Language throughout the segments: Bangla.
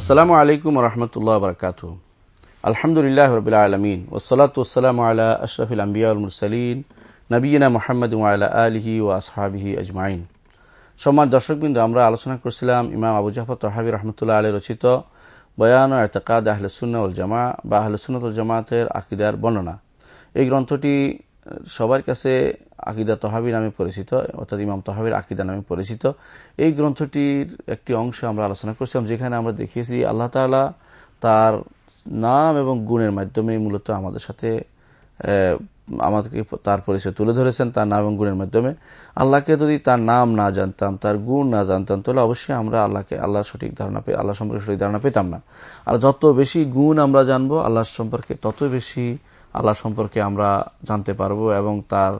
আসসালামু আলাইকুম রহমতুল্লাহ বরকাত আলহামদুলিল্লাহ রবিল আলমিন। ওসলাত ওসালাম আলা আশরফিল আম্বিয়া মুরসালিন নবীনা মোহাম্মদ আলা আলহি ও আসহাবিহি আজমাইন। সম্মান দর্শকবৃন্দ, আমরা আলোচনা করছিলাম ইমাম আবু জাফর তহাবি রহমতুল্লাহ আলী রচিত বয়ান ও এতকাদ আহলসুন্না উল জামা বা আহলসুন্নতুল জামাতের আকিদার বর্ণনা। এই গ্রন্থটি সবার কাছে আকিদা তহাবি নামে পরিচিত, অর্থাৎ ইমাম তহাবির আকিদা নামে পরিচিত। এই গ্রন্থটির একটি অংশ আমরা আলোচনা করছিলাম, যেখানে আমরা দেখিয়েছি আল্লাহ তালা তার নাম এবং গুণের মাধ্যমে মূলত আমাদের সাথে আমাদেরকে তার পরিচয় তুলে ধরেছেন, তার নাম এবং গুণের মাধ্যমে। আল্লাহকে যদি তার নাম না জানতাম, তার গুণ না জানতাম, তাহলে অবশ্যই আমরা আল্লাহকে, আল্লাহর সঠিক ধারণা পেয়ে আল্লাহ সম্পর্কে সঠিক ধারণা পেতাম না। আর যত বেশি গুণ আমরা জানব আল্লাহ সম্পর্কে তত বেশি আল্লাহ সম্পর্কে আমরা জানতে পারব এবং তার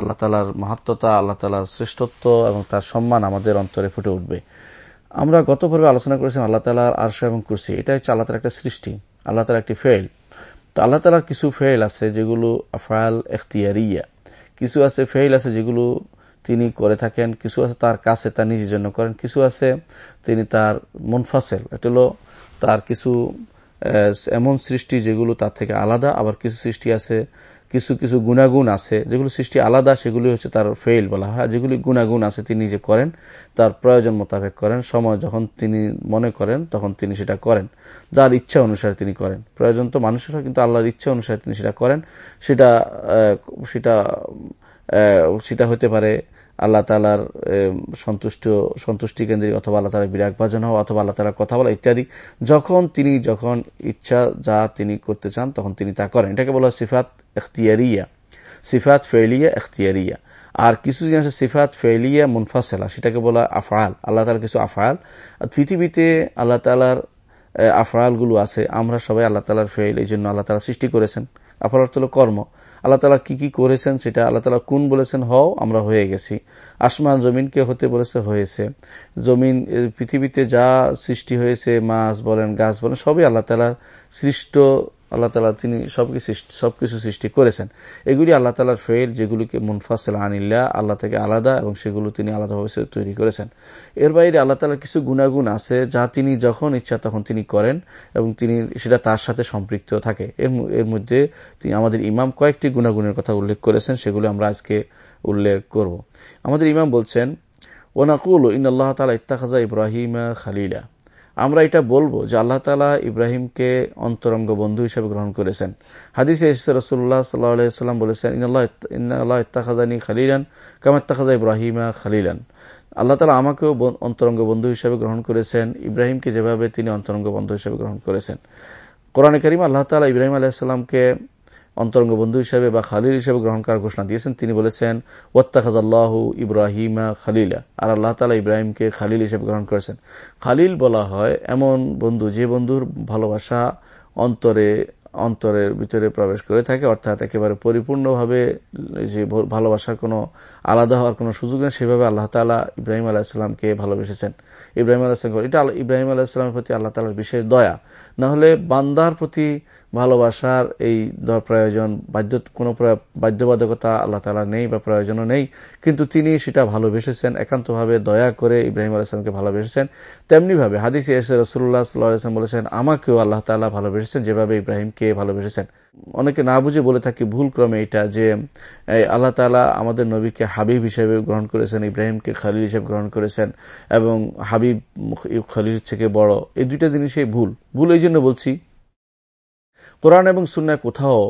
আল্লাহ তালার মাহাত্মতা, আল্লাহ তালার শ্রেষ্ঠত্ব এবং তার সম্মান আমাদের অন্তরে ফুটে উঠবে। আমরা গত পর্বে আলোচনা করেছিলাম আল্লাহ তালার আরশ এবং কুরসি। এটা হচ্ছে আল্লাহ তালার একটা সৃষ্টি, আল্লাহ তালার একটি ফেল তো আল্লাহ তালার কিছু ফেল আছে যেগুলো আফাল এখতিয়ারিয়া কিছু আছে ফেল আছে যেগুলো তিনি করে থাকেন, কিছু আছে তার কাছে তার নিজের জন্য করেন, কিছু আছে তিনি তার মনফাসেল, এটা হলো তার কিছু এমন সৃষ্টি যেগুলো তার থেকে আলাদা, আবার কিছু সৃষ্টি আছে, কিছু কিছু গুণাগুণ আছে, যেগুলো সৃষ্টি আলাদা সেগুলি হচ্ছে তার ফেইল বলা হয়। যেগুলি গুণাগুণ আছে তিনি যে করেন, তার প্রয়োজন মোতাবেক করেন। সময় যখন তিনি মনে করেন, তখন তিনি সেটা করেন। যার ইচ্ছা অনুসারে তিনি করেন। প্রয়োজন তো মানুষের কিন্তু আল্লাহর ইচ্ছা অনুসারে তিনি সেটা করেন। সেটা সেটা সেটা হতে পারে আল্লাহ তালার সন্তুষ্ট, সন্তুষ্টি কেন্দ্রিক অথবা আল্লাহ তালা বিরাগ ভাজন হওয়া অথবা আল্লাহ তালার কথা বলা ইত্যাদি, যখন তিনি, যখন ইচ্ছা যা তিনি করতে চান, তখন তিনি তা করেন। এটাকে বলা সিফাত এখতিয়ারিয়া সিফাত ফেলিয়া এখতিয়ারিয়া আর কিছু আছে সিফাত ফেলিয়া মুনফাসেলা। সেটাকে বলা আফআল। আল্লাহ তালার কিছু আফআল। পৃথিবীতে আল্লাহ তালার আফআলগুলো আছে। আমরা সবাই আল্লাহ তালার ফেল এই জন্য আল্লাহ তালা সৃষ্টি করেছেন। আফআল অর্থ হল কর্ম। আল্লাহ তালা কি কি করেছেন সেটা আল্লাহ তালা কোন বলেছেন, হও, আমরা হয়ে গেছি। আসমান জমিনকে হতে বলেছে, হয়েছে। জমিন পৃথিবীতে যা সৃষ্টি হয়েছে, মাছ বলেন, গাছ বলেন, সবই আল্লাহ তালার সৃষ্ট আল্লাহ তালা তিনি সবকিছু সৃষ্টি করেছেন। এগুলি আল্লাহ তালার ফেল যেগুলিকে মুনফাসেল আনিল্লা আল্লাহ থেকে আলাদা এবং সেগুলো তিনি আলাদাভাবে তৈরি করেছেন। এর বাইরে আল্লাহ তালার কিছু গুণাগুণ আছে যা তিনি যখন ইচ্ছা তখন তিনি করেন এবং তিনি সেটা তার সাথে সম্পৃক্ত থাকে। এর মধ্যে তিনি আমাদের ইমাম কয়েকটি গুণাগুণের কথা উল্লেখ করেছেন, সেগুলো আমরা আজকে উল্লেখ করব। আমাদের ইমাম বলছেন ওনাকুল ইন আল্লাহ তালা ইত্তাখাজা ইব্রাহিমা খালিলা। আমরা এটা বলব যে আল্লাহ তালা ইব্রাহিমকে অন্তরঙ্গ বন্ধু হিসেবে গ্রহণ করেছেন। হাদিসে রসুল্লাহ সাল্লাম বলেছেন ইন্নআল্লাহ ইত্তাখাজানি খালিলান কামাত্তাখাজা ইব্রাহিমা খালিলান। আল্লাহ তালা আমাকেও অন্তরঙ্গ বন্ধু হিসেবে গ্রহণ করেছেন। ইব্রাহিমকে যেভাবে তিনি অন্তরঙ্গ বন্ধু হিসেবে গ্রহণ করেছেন। কোরআনে করিম আল্লাহ তালা ইব্রাহিম আলাহিসাল্লামকে অন্তরঙ্গ বন্ধু হিসেবে বা খালিল হিসেবে গ্রহণ করার ঘোষণা দিয়েছেন। তিনি বলেছেন ওত্তাখাজাল্লাহ ইব্রাহিমা খালিলা। আর আল্লাহ তালা ইব্রাহিমকে খালিল হিসেবে গ্রহণ করেছেন। খালিল বলা হয় এমন বন্ধু যে বন্ধুর ভালোবাসা অন্তরে, অন্তরের ভিতরে প্রবেশ করে থাকে, অর্থাৎ একেবারে পরিপূর্ণভাবে যে ভালোবাসার কোনো আলাদা হওয়ার কোনো সুযোগ নেই। সেভাবে আল্লাহ তালা ইব্রাহিম আলাহিসাল্লামকে ভালোবেসেছেন। ইব্রাহিম আলাহিসাম এটা ইব্রাহিম আলাহিসাল্লামের প্রতি আল্লাহ তালার বিশেষ দয়া। না হলে বান্দার প্রতি ভালোবাসার এই প্রয়োজন, বাধ্য কোনো বাধ্যবাধকতা আল্লাহ তালা নেই বা প্রয়োজনও নেই। কিন্তু তিনি সেটা ভালোবেসেছেন, একান্তভাবে দয়া করে ইব্রাহিম আলাইসলামকে ভালোবেসেছেন। তেমনিভাবে হাদিস এসে রসুল্লাহ সাল্লাহাম বলেছেন, আমাকেও আল্লাহ তালা ভালোবেসেছেন যেভাবে ইব্রাহিমকে ভালোবেসেছেন। অনেকে না বুঝে বলে থাকি ভুল ক্রমে এটা যে আল্লাহ তালা আমাদের নবীকে হাবিব হিসেবে গ্রহণ করেছেন, ইব্রাহিমকে খালিল হিসেবে গ্রহণ করেছেন, এবং হাবিব খালিল থেকে বড়। এই দুইটা জিনিসই ভুল। ভুল এই জন্য বলছি, কোরআন এবং সুন্নায় কোথাও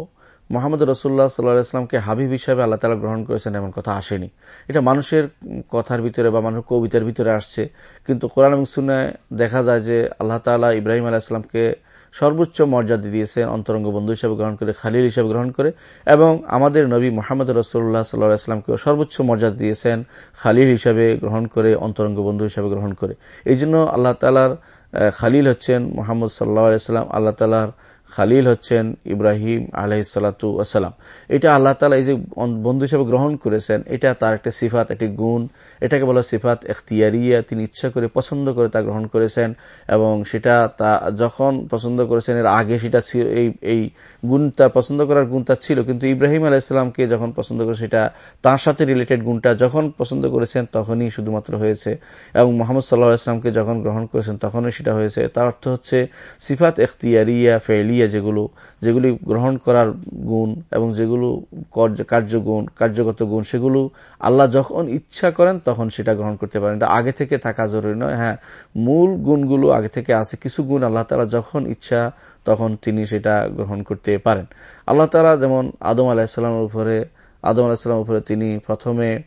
মোহাম্মদ রসুল্লাহ সাল্লাহ ইসলামকে হাবিব হিসাবে আল্লাহ তালা গ্রহণ করেছেন এমন কথা আসেনি। এটা মানুষের কথার ভিতরে বা মানুষের কবিতার ভিতরে আসছে, কিন্তু কোরআন এবং সুন্নায় দেখা যায় যে আল্লাহ তালা ইব্রাহিম আলাহ ইসলামকে সর্বোচ্চ মর্যাদা দিয়েছেন অন্তরঙ্গ বন্ধু হিসাবে গ্রহণ করে, খালিল হিসাবে গ্রহণ করে, এবং আমাদের নবী মোহাম্মদ রসুল্লাহ সাল্লাহ ইসলামকেও সর্বোচ্চ মর্যাদা দিয়েছেন খালিল হিসাবে গ্রহণ করে, অন্তরঙ্গ বন্ধু হিসাবে গ্রহণ করে। এই জন্য আল্লাহ তালার খালিল হচ্ছেন মোহাম্মদ সাল্লাহ আলাইসাল্লাম আল্লাহ তালার খালিল হচ্ছেন ইব্রাহিম আলহিসাল্লাতু আসসালাম এটা আল্লাহ তালা এই যে বন্ধু হিসেবে গ্রহণ করেছেন, এটা তার একটা সিফাত, একটি গুণ। এটাকে বলা সিফাত এখতিয়ারিয়া, তিনি ইচ্ছা করে পছন্দ করে তা গ্রহণ করেছেন এবং সেটা তা যখন পছন্দ করেছেন, এর আগে সেটা এই এই গুণটা, পছন্দ করার গুণটা ছিল। কিন্তু ইব্রাহিম আলাইসালামকে যখন পছন্দ করে, সেটা তার সাথে রিলেটেড গুণটা যখন পছন্দ করেছেন, তখনই শুধুমাত্র হয়েছে। এবং মোহাম্মদ সাল্লাহ ইসলামকে যখন গ্রহণ করেছেন, তখনই সেটা হয়েছে। তার অর্থ হচ্ছে সিফাত এখতিয়ারিয়া ফেলিয়া যেগুলো, যেগুলি গ্রহণ করার গুণ এবং যেগুলো কার্যগুণ, কার্যগত গুণ, সেগুলো আল্লাহ যখন ইচ্ছা করেন তখন সেটা গ্রহণ করতে পারেন। আগে থেকে থাকা জরুরি নয় হ্যাঁ। মূল গুণগুলো আগে থেকে আছে, কিছু গুণ আল্লাহ তালা যখন ইচ্ছা তখন তিনি সেটা গ্রহণ করতে পারেন। আল্লাহ তালা যেমন আদম আলাহিসাল্লামের উপরে, আদম আলাহিসাল্লামের উপরে তিনি প্রথমে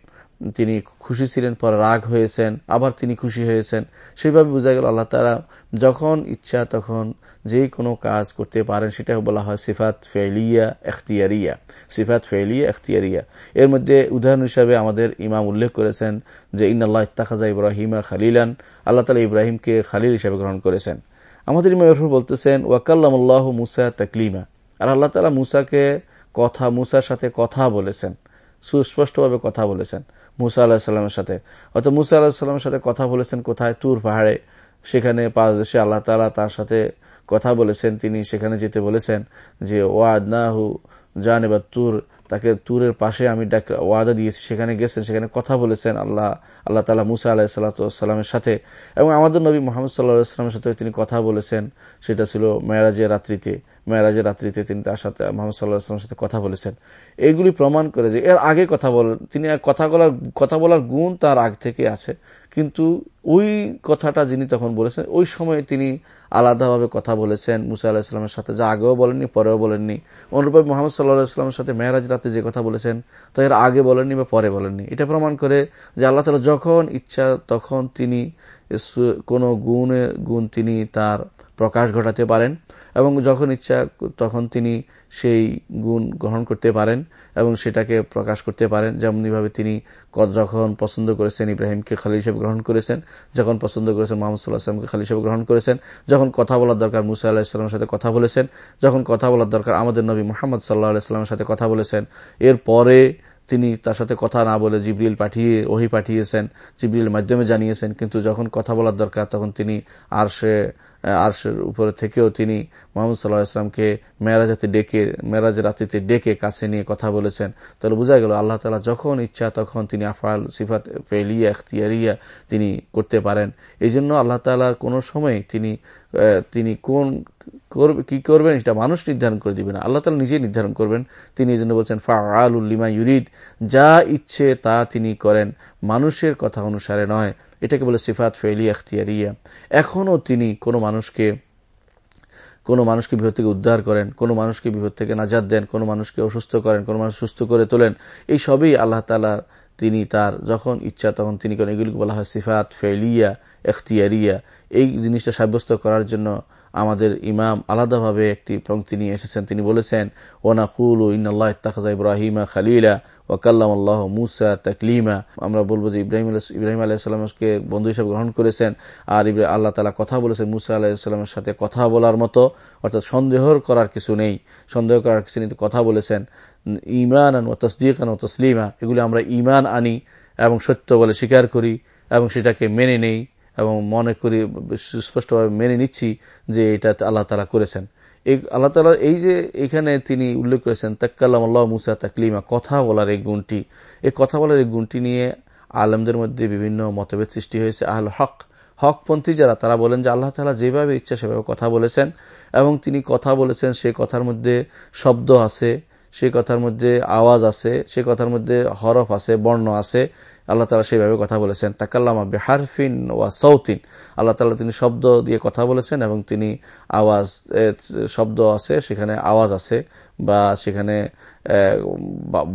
তিনি খুশি ছিলেন, পরে রাগ হয়েছেন, আবার তিনি খুশি হয়েছেন। সেইভাবে বোঝা গেল আল্লাহ তারা যখন ইচ্ছা তখন যে কোনো কাজ করতে পারেন সেটা বলা হয় সিফাত ফেলিয়া এখতিয়ারিয়া, সিফাত ফেলিয়া এখতিয়ারিয়া। এর মধ্যে উদাহরণ হিসাবে আমাদের ইমাম উল্লেখ করেছেন যে ইন্নআল্লাহ ইত্তাখাজা ইব্রাহিমা খালিলান আল্লাহ তালা ইব্রাহিমকে খালিল হিসাবে গ্রহণ করেছেন। আমাদের ইমাম বলতেছেন ওয়াকাল্লাহ মুসা তকলিমা আর আল্লাহ তালা মুসাকে কথা, মুসার সাথে কথা বলেছেন। সুস্পষ্টভাবে কথা বলেছেন মুসা আল্লাহিসাল্লামের সাথে। অর্থাৎ মুসা আল্লাহিসাল্লামের সাথে কথা বলেছেন কোথায়? তুর পাহাড়ে। সেখানে পাদদেশে আল্লাহ তালা তার সাথে কথা বলেছেন। তিনি সেখানে যেতে বলেছেন যে ওয়াদ নাহু জান এবার তুর। তাকে তুরের পাশে আমি ওয়াদা দিয়েছি। সেখানে গেছেন, সেখানে কথা বলেছেন আল্লাহ আল্লাহ তালা মুসা আলাহ সাল্লাতামের সাথে। এবং আমাদের নবী মোহাম্মদ সাল্লাহামের সাথে তিনি কথা বলেছেন। সেটা ছিল মেয়ারাজের রাত্রিতে। মেয়ারাজের রাত্রিতে তিনি তার সাথে, মোহাম্মদ সাল্লাহামের সাথে কথা বলেছেন। এগুলি প্রমাণ করে যে, এর আগে কথা বলেন তিনি কথা বলার কথা বলার গুণ তার আগ থেকে আছে। কিন্তু ওই কথাটা যিনি তখন বলেছেন, ওই সময় তিনি আলাদাভাবে কথা বলেছেন। মুসা আল্লাহিসামের সাথে যা আগেও বলেননি, পরেও বলেননি। অনুরূপে মোহাম্মদ সাল্লাহ ইসলামের সাথে মেহরাজ রাতে যে কথা বলেছেন, তা এর আগে বলেননি বা পরে বলেননি। এটা প্রমাণ করে যে আল্লাহ তালা যখন ইচ্ছা তখন তিনি কোন গুণের গুণ তিনি তার প্রকাশ ঘটাতে পারেন। এবং যখন ইচ্ছা, তখন তিনি সেই গুণ গ্রহণ করতে পারেন এবং সেটাকে প্রকাশ করতে পারেন। যেমনইভাবে তিনি যখন পছন্দ করেছেন, ইব্রাহিমকে খালি হিসেবে গ্রহণ করেছেন, যখন পছন্দ করেছেন মোহাম্মদ সাল্লাহ আসলামকে খালি হিসেবে গ্রহণ করেছেন, যখন কথা বলার দরকার মুসা আল্লাহ ইসলামের সাথে কথা বলেছেন, যখন কথা বলার দরকার আমাদের নবী মোহাম্মদ সাল্লাহ আলাইস্লামের সাথে কথা বলেছেন, এরপরে তিনি তার সাথে কথা না বলে জিবরিল পাঠিয়ে, ওহি পাঠিয়েছেন জিবরিল মাধ্যমে জানিয়েছেন, কিন্তু যখন কথা বলার দরকার, তখন তিনি আর সে আরশের উপরে থেকেও তিনি মোহাম্মদ সাল্লাহ ইসলামকে মেয়েরাজাতে ডেকে মেয়েরাজের রাতিতে ডেকে কাছে নিয়ে কথা বলেছেন। তাহলে বোঝা গেল, আল্লাহ তালা যখন ইচ্ছা তখন তিনি আফাল সিফাত ফেলিয়া এখতিয়ারিয়া তিনি করতে পারেন। এই জন্য আল্লাহ তালা কোন সময় তিনি তিনি কোন কি করবেন? এটা মানুষ নির্ধারণ করে দিবেন আল্লাহ তালা নিজেই নির্ধারণ করবেন। তিনি এই জন্য বলছেন ফা আলুল্লিমা ইউরিদ যা ইচ্ছে তা তিনি করেন। মানুষের কথা অনুসারে নয়। এটাকে বলে সিফাত ফেলি এখতিয়ারিয়া এখনও তিনি কোনো মানুষকে কোনো মানুষকে বিপদ থেকে উদ্ধার করেন, কোনো মানুষকে বিপদ থেকে নাজাদ দেন, কোনো মানুষকে অসুস্থ করেন, কোনো মানুষ সুস্থ করে তোলেন। এই সবই আল্লাহ তালা তিনি তার যখন ইচ্ছা তখন তিনি করেন। এগুলিকে বলা হয় সিফাত ফেলিয়া এখতিয়ারিয়া এই জিনিসটা সাব্যস্ত করার জন্য আমাদের ইমাম আলাদাভাবে একটি পঙ্ক্তি নিয়ে এসেছেন। তিনি বলেছেন ওনা কুল ইন্নআল্লাহ ইত্তাখাজা ইব্রাহিমা খালিলা ওয়াকাল্লাম আল্লাহ মুসা তাকলিমা। আমরা বলব যে ইব্রাহিম ইব্রাহিম আলাহিসাল্লামকে বন্ধু হিসাবে গ্রহণ করেছেন আর আল্লাহ তালা কথা বলেছেন মুসা আলাহিসাল্লামের সাথে কথা বলার মতো। অর্থাৎ সন্দেহ করার কিছু নেই। সন্দেহ করার কিছু নেই কথা বলেছেন। ইমান আন ও তসদিকান ও তসলিমা, এগুলি আমরা ইমান আনি এবং সত্য বলে স্বীকার করি এবং সেটাকে মেনে নেই। এবং মনে করি সুস্পষ্টভাবে মেনে নিচ্ছি যে এটা আল্লাহ তালা করেছেন। এই আল্লাহ তালা এই যে এখানে তিনি উল্লেখ করেছেন তাক্কাল্লাম আল্লাহ মুসা তাকলিমা, কথা বলার এই গুণটি। এই কথা বলার এই গুণটি নিয়ে আলমদের মধ্যে বিভিন্ন মতভেদ সৃষ্টি হয়েছে। আল হক, হকপন্থী যারা, তারা বলেন যে আল্লাহ তালা যেভাবে ইচ্ছা সেভাবে কথা বলেছেন এবং তিনি কথা বলেছেন, সে কথার মধ্যে শব্দ আছে সে কথার মধ্যে আওয়াজ আছে, সে কথার মধ্যে হরফ আছে, বর্ণ আছে। আল্লাহ তালা সেইভাবে কথা বলেছেন। তাকাল্লামা বেহারফিন ওয়া সৌতিন আল্লাহ তালা তিনি শব্দ দিয়ে কথা বলেছেন এবং তিনি আওয়াজ শব্দ আছে, সেখানে আওয়াজ আছে বা সেখানে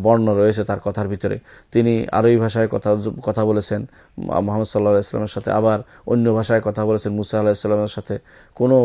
বর্ণ রয়েছে তার কথার ভিতরে। তিনি আরবি ভাষায় কথা কথা বলেছেন। মোহাম্মদ সাল্লাহ ইসলামের সাথে। আবার অন্য ভাষায় কথা বলেছেন মুসা আল্লাহ ইসলামের সাথে। কোনো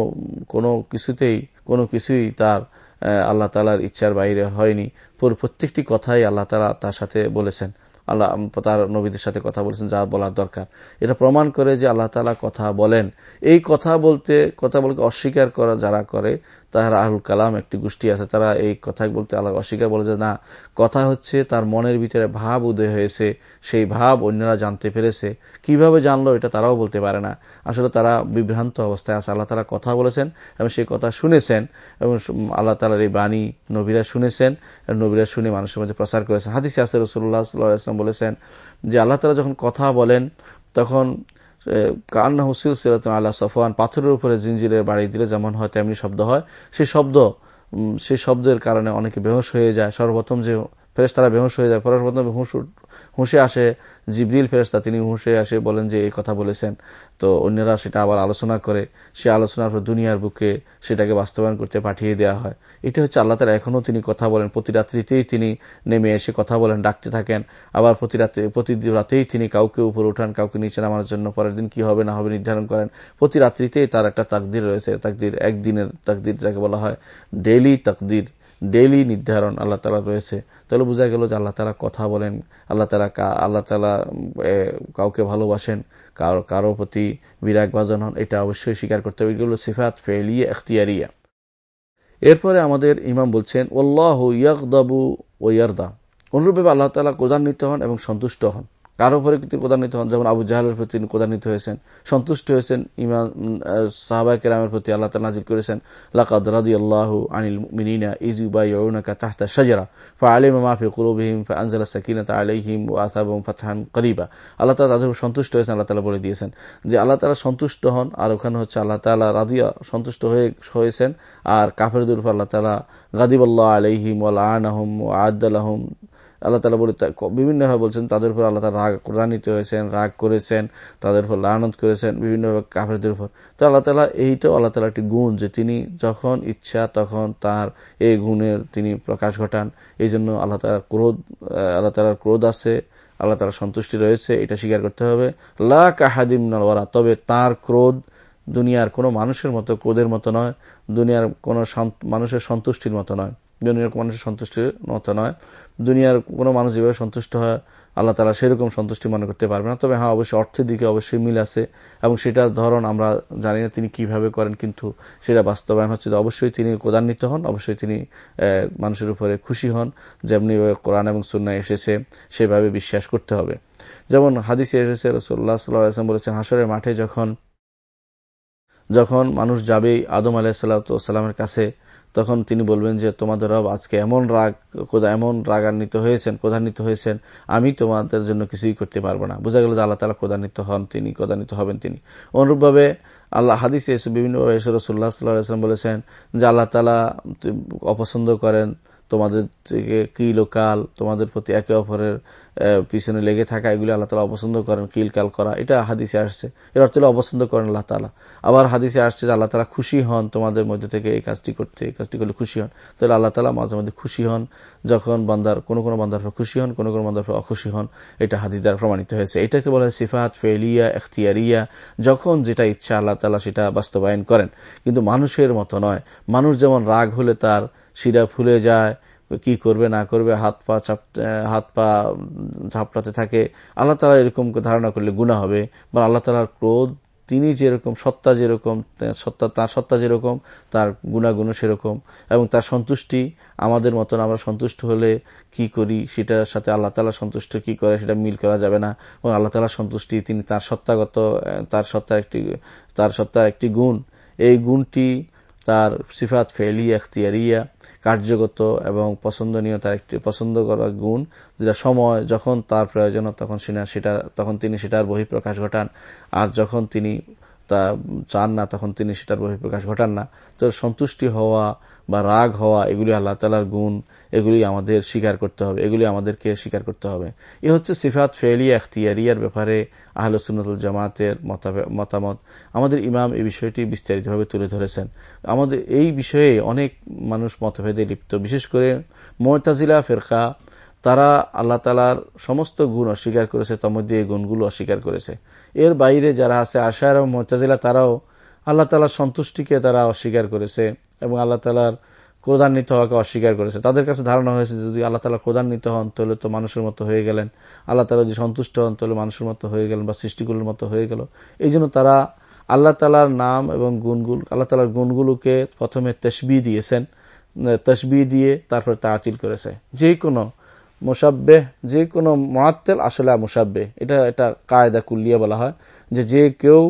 কোনো কিছুতেই, কোনো কিছুই তার আল্লাহ তালার ইচ্ছার বাইরে হয়নি। পুরো প্রত্যেকটি কথাই আল্লাহ তালা তার সাথে বলেছেন। আল্লাহ তার নবীদের সাথে কথা বলেছেন, যা বলার দরকার। এটা প্রমাণ করে যে আল্লাহ তালা কথা বলেন। এই কথা বলতে কথা বলতে অস্বীকার করা যারা করে তাহার আহুল কালাম একটি গোষ্ঠী আছে। তারা এই কথা বলতে আল্লাহ অস্বীকার বলে যে, না, কথা হচ্ছে তার মনের ভিতরে ভাব উদয় হয়েছে। সেই ভাব অন্যরা জানতে পেরেছে। কীভাবে জানলো এটা তারাও বলতে পারে না। আসলে তারা বিভ্রান্ত অবস্থায় আছে। আল্লাহ তালা কথা বলেছেন এবং সেই কথা শুনেছেন এবং আল্লাহ তালার এই বাণী নবীরা শুনেছেন নবীরা শুনে মানুষের মধ্যে প্রচার করেছেন। হাদিস আসে রসুল্লাহ সাল্লাহ বলেছেন যে, আল্লাহ তালা যখন কথা বলেন, তখন কান্না হুসিল সিরাত আল্লাহ সফান পাথরের উপরে জিঞ্জিরের বাড়ি দিলে যেমন হয় তেমনি শব্দ হয়। সেই শব্দ সেই শব্দের কারণে অনেকে বেহস হয়ে যায়। সর্বপ্রথম যে ফেরেস তারা বেহস হয়ে যায়। সর্বপ্রথম হুঁশে আসে। জিবরিল ফেরেস্তা তিনি হুঁশে আসে, বলেন যে, এই কথা বলেছেন। তো অন্যরা সেটা আবার আলোচনা করে। সে আলোচনার পর দুনিয়ার বুকে সেটাকে বাস্তবায়ন করতে পাঠিয়ে দেওয়া হয়। এটা হচ্ছে আল্লাহ তালা এখনও তিনি কথা বলেন। প্রতি রাত্রিতেই তিনি নেমে এসে কথা বলেন, ডাকতে থাকেন। আবার প্রতি রাত্রে প্রতি রাতেই তিনি কাউকে উপরে উঠান, কাউকে নিচে নামার জন্য। পরের দিন কি হবে না হবে নির্ধারণ করেন। প্রতি রাত্রিতেই তার একটা তাকদির রয়েছে। তাকদির, একদিনের তাকদির যাকে বলা হয়, ডেইলি তাকদির। ডেইলি নির্ধারণ আল্লাহ তালা রয়েছে। তাহলে বোঝা গেল যে আল্লাহ তালা কথা বলেন, আল্লাহ তালা আল্লাহ তালা কাউকে ভালোবাসেন, কারও কারও প্রতি বিরাগ বাজন হন, এটা অবশ্যই স্বীকার করতে হবে। এগুলো সিফাত ফেলিয়া এখতিয়ারিয়া এরপরে আমাদের ইমাম বলছেন ওল্লাহ ইয়াকদাবু ও ইয়ারদা। আল্লাহ তালা কোদান্বিত হন এবং সন্তুষ্ট হন। কারও উপরে তিনি প্রদানিত হন। যেমন আবু জাহালের প্রতি তিনি প্রদানিত হয়েছেন, সন্তুষ্ট হয়েছেন ইমান সাহাবাই কেরামের প্রতি আল্লাহ তালা নাজির করেছেন। লাকাদ রাদি আল্লাহ আনিল মিনিনা ইজুবা ইউনাকা তাহতা সাজরা ফাআলিম মাফি কুলুবহিম ফাআনজালা সাকিনাতা আলাইহিম ওয়া আসাবাহুম ফাতহান করিবা। আল্লাহ তাআলা তাদের সন্তুষ্ট হয়েছেন, আল্লাহ তাআলা বলে দিয়েছেন যে আল্লাহ তাআলা সন্তুষ্ট হন আর ওখানে হচ্ছে আল্লাহ তাআলা রাদিয়া সন্তুষ্ট হয়ে, হয়েছেন। আর কাফেরদের উপর আল্লাহ তাআলা গাদিবাল্লাহ আলাইহিম ওয়া লাআনাহুম ওয়া আদালাহুম আল্লাহ তালা বলে বিভিন্নভাবে বলছেন, তাদের উপর আল্লাহ রাগ প্রদানিত হয়েছেন, রাগ করেছেন, তাদের উপর লানত করেছেন বিভিন্নভাবে কাফেরদের উপর। তো আল্লাহ তালা এইটাও আল্লাহ তালা একটি গুণ যে তিনি যখন ইচ্ছা তখন তার এই গুণের তিনি প্রকাশ ঘটান। এই জন্য আল্লাহ তালা ক্রোধ আল্লাহ তালার ক্রোধ আছে, আল্লাহ তালা সন্তুষ্টি রয়েছে, এটা স্বীকার করতে হবে। লা কাহাদিম নালওয়ারা তবে তার ক্রোধ দুনিয়ার কোনো মানুষের মতো, ক্রোধের মতো নয়, দুনিয়ার কোন মানুষের সন্তুষ্টির মতো নয়। দুনিয়ার মানুষের সন্তুষ্টির মতো নয়। দুনিয়ার কোনো মানুষ যেভাবে সন্তুষ্ট হয়, আল্লাহ তালা সেরকম সন্তুষ্টি মনে করতে পারবে না। তবে হ্যাঁ অবশ্যই অর্থের দিকে অবশ্যই মিল আছে এবং সেটার ধরন আমরা জানি না তিনি কীভাবে করেন, কিন্তু সেটা বাস্তবায়ন হচ্ছে অবশ্যই তিনি কোদান্বিত হন, অবশ্যই তিনি মানুষের উপরে খুশি হন, যেমনি কোরআন এবং সুন্না এসেছে, সেভাবে বিশ্বাস করতে হবে। যেমন হাদিসে এসেছে রসোল্লা সাল্লাম বলেছেন হাসরের মাঠে যখন যখন মানুষ যাবে আদম আলাহিসাল্লামের কাছে তখন তিনি বলবেন যে, তোমাদের রব আজকে এমন রাগ এমন রাগান্বিত হয়েছেন কোধান্বিত হয়েছেন, আমি তোমাদের জন্য কিছুই করতে পারব না। বোঝা গেল যে আল্লাহ তালা কোদান্বিত হন তিনি, কোদান্বিত হবেন তিনি। অনুরূপভাবে আল্লাহ হাদিস এসে বিভিন্নভাবে রসুল্লাহ সাল্লাহ বলেছেন যে, আল্লাহ তালা অপছন্দ করেন তোমাদের থেকে কিলোকাল তোমাদের প্রতি একে অপরের পিছনে লেগে থাকা, এগুলি আল্লাহ তালা অপছন্দ করেন কিল কাল করা। এটা হাদিসে আসছে। এর অর্থ অপছন্দ করেন আল্লাহ তালা। আবার হাদিসে আসছে যে আল্লাহ তালা খুশি হন তোমাদের মধ্যে থেকে এই কাজটি করতে, এই কাজটি করলে খুশি হন। তাহলে আল্লাহ তালা মাঝে মধ্যে খুশি হন যখন বান্দার, কোন কোনো বান্দার খুশি হন, কোন কোনো বান্দার অখুশি হন। এটা হাদিস দ্বারা প্রমাণিত হয়েছে। এটাকে বলা হয় সিফাত ফেলিয়া, এখতিয়ারিয়া। যখন যেটা ইচ্ছা আল্লাহ তালা সেটা বাস্তবায়ন করেন। কিন্তু মানুষের মতো নয়। মানুষ যেমন রাগ হলে তার শিরা ফুলে যায়, কি করবে, না করবে, হাত পা হাত পা ঝাপটাতে থাকে। আল্লাহ তালা এরকম ধারণা করলে গুণা হবে। বা আল্লাহ তালার ক্রোধ, তিনি যেরকম, সত্তা যেরকম সত্তা, তার সত্তা যেরকম, তার গুণাগুণ সেরকম। এবং তার সন্তুষ্টি, আমাদের মতন আমরা সন্তুষ্ট হলে কি করি, সেটার সাথে আল্লাহ তালা সন্তুষ্ট কি করে, সেটা মিল করা যাবে না। এবং আল্লাহ তালার সন্তুষ্টি, তিনি তার সত্তাগত তার সত্তার একটি, তার সত্তার একটি গুণ। এই গুণটি তার সিফাত ফেলিয়া এখতিয়ারিয়া, কার্যগত এবং পছন্দনীয় তার একটি পছন্দ করা গুণ, যেটা সময়, যখন তার প্রয়োজন, তখন সেটা, তখন তিনি সেটার বহিঃপ্রকাশ ঘটান। আর যখন তিনি তা চান না, তখন তিনি সেটার বহিঃপ্রকাশ ঘটান না। তো সন্তুষ্টি হওয়া বা রাগ হওয়া, এগুলি আল্লাহ তালার গুণ, এগুলি আমাদের স্বীকার করতে হবে, এগুলি আমাদেরকে স্বীকার করতে হবে। এ হচ্ছে সিফাত ফেলিয়া এখতিয়ারিয়ার ব্যাপারে আহল সুন্নতুল জামাতের মতামত। আমাদের ইমাম এই বিষয়টি বিস্তারিতভাবে তুলে ধরেছেন। আমাদের এই বিষয়ে অনেক মানুষ মতভেদে লিপ্ত। বিশেষ করে মোহতাজিলা ফেরকা তারা আল্লাহ তালার সমস্ত গুণ অস্বীকার করেছে, তার মধ্যে এই গুণগুলো অস্বীকার করেছে। এর বাইরে যারা আছে আশার এবং মোহতাজিলা তারাও আল্লাহ তালার সন্তুষ্টিকে তারা অস্বীকার করেছে এবং আল্লাহ তালার ক্রোধান্বিত হওয়াকে অস্বীকার করেছে। তাদের কাছে ধারণা হয়েছে যদি আল্লাহ তালা ক্রোধান্বিত হন, তাহলে তো মানুষের মতো হয়ে গেলেন। আল্লাহ তালা যদি সন্তুষ্ট হন, তাহলে মানুষের মতো হয়ে গেলেন বা সৃষ্টিগুলোর মতো হয়ে গেল। এই জন্য তারা আল্লাহ তালার নাম এবং গুণগুলো, আল্লাহ তালার গুণগুলোকে প্রথমে তসবি দিয়েছেন। তসবি দিয়ে তারপর তাতিল করেছে। যে কোনো মোসাব্বে যে কোনো মাত্তেল আসলে মোসাব্বে এটা এটা কায়দা কুল্লিয়া বলা হয়, যে যে কেউ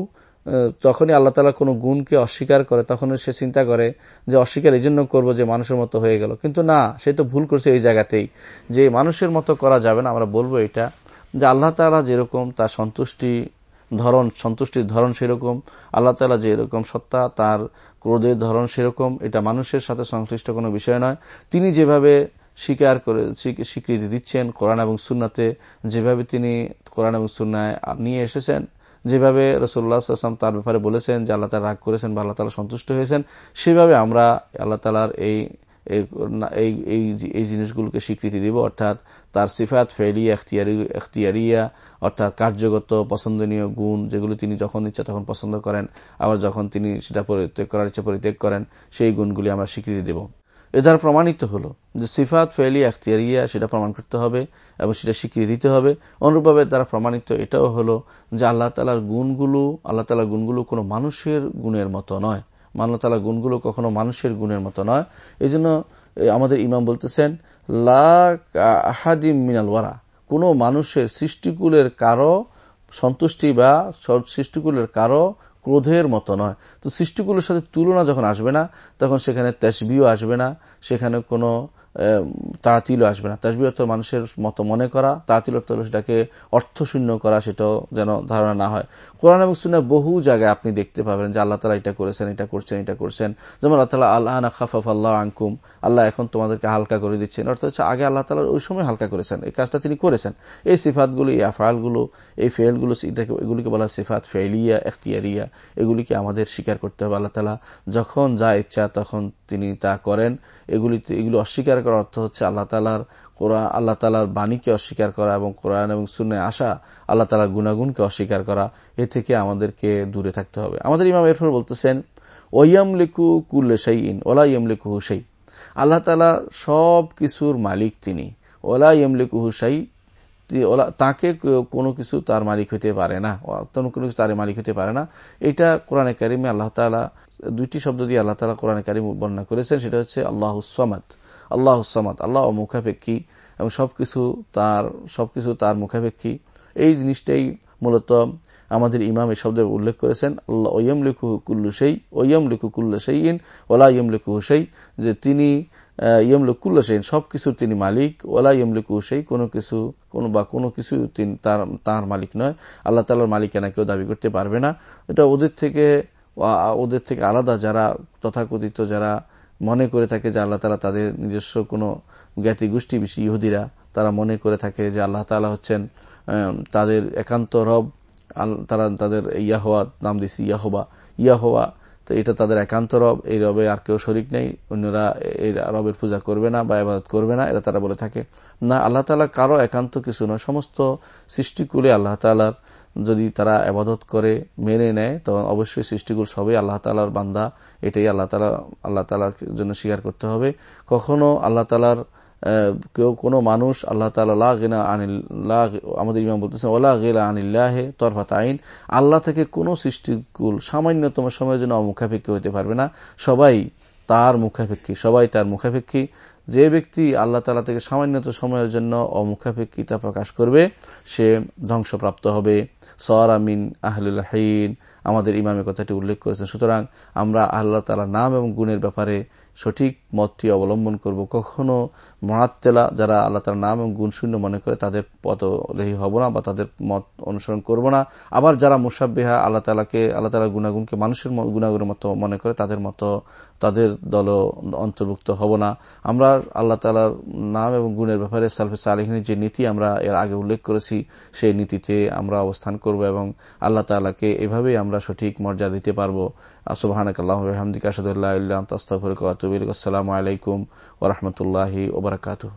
তখনই আল্লাহ তালা কোনো গুণকে অস্বীকার করে তখন সে চিন্তা করে যে অস্বীকার এই জন্য করব যে মানুষের মতো হয়ে গেল। কিন্তু না, সে তো ভুল করছে এই জায়গাতেই। যে মানুষের মতো করা যাবে না, আমরা বলব এটা, যে আল্লাহ তালা যেরকম তার সন্তুষ্টি ধরন, সন্তুষ্টির ধরন সেরকম, আল্লাহ তালা যেরকম সত্তা, তার ক্রোধের ধরন সেরকম, এটা মানুষের সাথে সংশ্লিষ্ট কোনো বিষয় নয়। তিনি যেভাবে স্বীকার করে স্বীকৃতি দিচ্ছেন কোরআন এবং সুন্নাতে। যেভাবে তিনি কোরআন এবং সুন্নায় নিয়ে এসেছেন, যেভাবে রসুল্লাহ আসলাম তার ব্যাপারে বলেছেন যে আল্লাহ তালা রাগ করেছেন বা আল্লাহ তালা সন্তুষ্ট হয়েছেন, সেভাবে আমরা আল্লাহ তালার এই এই এই জিনিসগুলোকে স্বীকৃতি দিব। অর্থাৎ তার সিফাত ফেলিয়া এখতিয়ারিয়া অর্থাৎ কার্যগত, পছন্দনীয় গুণ যেগুলো তিনি যখন ইচ্ছা তখন পছন্দ করেন, আবার যখন তিনি সেটা পরিত্যাগ করার ইচ্ছা পরিত্যাগ করেন, সেই গুণগুলি আমরা স্বীকৃতি দেব। এ দ্বারা প্রমাণিত হলো যে সিফাত, ফেলি, এখতিয়ারিয়া সেটা প্রমাণ করতে হবে এবং সেটা স্বীকৃতি দিতে হবে। অনুরূপভাবে দ্বারা প্রমাণিত এটাও হলো যে আল্লাহ তালার গুণগুলো, আল্লাহ তালার গুণগুলো কোনো মানুষের গুণের মতো নয়। আল্লাহ তালা গুণগুলো কখনো মানুষের গুণের মতো নয়। এই আমাদের ইমাম বলতেছেন লাহাদিম মিনাল ওয়ারা কোনো মানুষের সৃষ্টিকুলের কারও সন্তুষ্টি বা সৃষ্টিকুলের কারও ক্রোধের মতো নয়। তো সৃষ্টিগুলোর সাথে তুলনা যখন আসবে না, তখন সেখানে তেসবিও আসবে না, সেখানে কোনো তাঁতিলও আসবে না। তাজবি অর্থ মানুষের মতো মনে করা তাঁতিল অর্থ সেটাকে অর্থশূন্য করা, সেটাও যেন ধারণা না হয়। কোরআন এবং সুন্না বহু জায়গায় আপনি দেখতে পাবেন যে আল্লাহ তালা এটা করেছেন, এটা করছেন এটা করছেন। যেমন আল্লাহ তালা আল্লাহ খাফাফ আল্লাহ আঙ্কুম আল্লাহ এখন তোমাদেরকে হালকা করে দিচ্ছেন। অর্থাৎ হচ্ছে আগে আল্লাহ তালা ওই সময় হালকা করেছেন, এই কাজটা তিনি করেছেন। এই সিফাতগুলো, এই আফালগুলো এই ফেলগুলো এগুলিকে বলা সিফাত ফেলিয়া এখতিয়ারিয়া এগুলিকে আমাদের স্বীকার করতে হবে আল্লাহ তালা যখন যা ইচ্ছা তখন তিনি তা করেন। এগুলিতে, এগুলি অস্বীকার করার অর্থ হচ্ছে আল্লাহ তালার কোরআন, আল্লাহ তালার বাণীকে অস্বীকার করা এবং কোরআন এবং শূন্য আসা আল্লাহ তালার গুণাগুণকে অস্বীকার করা, এ থেকে আমাদেরকে দূরে থাকতে হবে। আমাদের ইমাম এরফর বলতেছেন ওয়াম লিকু কুল্লে ইন ওলা ইয়ম লিকু হুসাই আল্লাহ তালা সব কিছুর মালিক তিনি। ওলা ইয়ম লিকু হুসাই তাকে কোনো কিছু তার মালিক হইতে পারে না কোনো কিছু তার মালিক হইতে পারে না। এটা কোরআনে কারিমে আল্লাহ তালা দুইটি শব্দ দিয়ে আল্লাহ তালা কোরআনে কারিম বর্ণনা করেছেন, সেটা হচ্ছে আল্লাহ সমাদ। আল্লাহ সামাদ, আল্লাহ মুখাপেক্ষী এবং সবকিছু তার সবকিছু তার মুখাপেক্ষী। এই জিনিসটাই মূলত আমাদের ইমাম এই শব্দে উল্লেখ করেছেন, আল্লাহ ওয়ম লিখু কুল্লু সেই ওয়ম লিখু কুল্লু সেই ইন ওলা ইয়ম লিখু হুসেই যে তিনি ইয়ম লিকুল্লা সেই সবকিছুর তিনি মালিক ওলা ইয়ম লিখু হুসেই কোনো কিছু, কোনো বা কোনো কিছু তিনি তার তার মালিক নয়। আল্লাহ তালার মালিকানা কেউ দাবি করতে পারবে না। এটা ওদের থেকে ওদের থেকে আলাদা যারা তথাকথিত যারা মনে করে থাকে যে আল্লাহ তালা তাদের নিজস্ব কোনো জ্ঞাতি গোষ্ঠী বেশি ইহুদিরা, তারা মনে করে থাকে যে আল্লাহ তালা হচ্ছেন তাদের একান্ত রব তারা তাদের ইয়াহোয়া নাম দিছি ইয়াহোবা ইয়াহোয়া তো এটা তাদের একান্ত রব, এই রবে আর কেউ শরিক নেই, অন্যরা এই রবের পূজা করবে না বা আবাদত করবে না এরা তারা বলে থাকে। না, আল্লাহ তালা কারও একান্ত কিছু নয়, সমস্ত সৃষ্টিকুলে আল্লাহ তালার যদি তারা আবাদত করে, মেনে নেয়, তখন অবশ্যই সৃষ্টিগুলো সবই আল্লাহ তালার বান্দা। এটাই আল্লাহ তালা আল্লাহ তালার জন্য স্বীকার করতে হবে। কখনো আল্লাহ তালার কেউ কোনো মানুষ আল্লাহ তালা গেনা আনিল্লাহ আমাদের ইমাম বলতেছেন ওলা গেলা আনিল্লাহে তরফাত আইন। আল্লাহ থেকে কোনো সৃষ্টিকুল সামান্যতম সময়ের জন্য অমুখাপেক্ষী হতে পারবে না। সবাই তার মুখাপেক্ষী, সবাই তার মুখাপেক্ষী। যে ব্যক্তি আল্লাহ তালা থেকে সামান্যত সময়ের জন্য অমুখাপেক্ষিতা প্রকাশ করবে, সে ধ্বংসপ্রাপ্ত হবে। সর আমিন হাইন আমাদের ইমামের কথাটি উল্লেখ করেছেন। সুতরাং আমরা আল্লাহ তালা নাম এবং গুণের ব্যাপারে সঠিক মতটি অবলম্বন করব। কখনো মহাত্তেলা যারা আল্লাহ তার নাম এবং গুণশূন্য মনে করে, তাদের পথলেহী হব না বা তাদের মত অনুসরণ করব না। আবার যারা মুসাব্বিহা আল্লাহ তালাকে আল্লাহ তালার গুণাগুণকে মানুষের গুণাগুণের মতো মনে করে, তাদের মতো, তাদের দল অন্তর্ভুক্ত হব না। আমরা আল্লাহ তালার নাম এবং গুণের ব্যাপারে সালফে সালিহিনের যে নীতি আমরা এর আগে উল্লেখ করেছি, সেই নীতিতে আমরা অবস্থান করব এবং আল্লাহ তালাকে এভাবেই আমরা সঠিক মর্যাদা দিতে পারব। সুবাহানক আল্লাহ হামদিকা সাদুল্লাহ আসসালামু আলাইকুম ওরহমতুল্লাহি ওবরাকাতুহ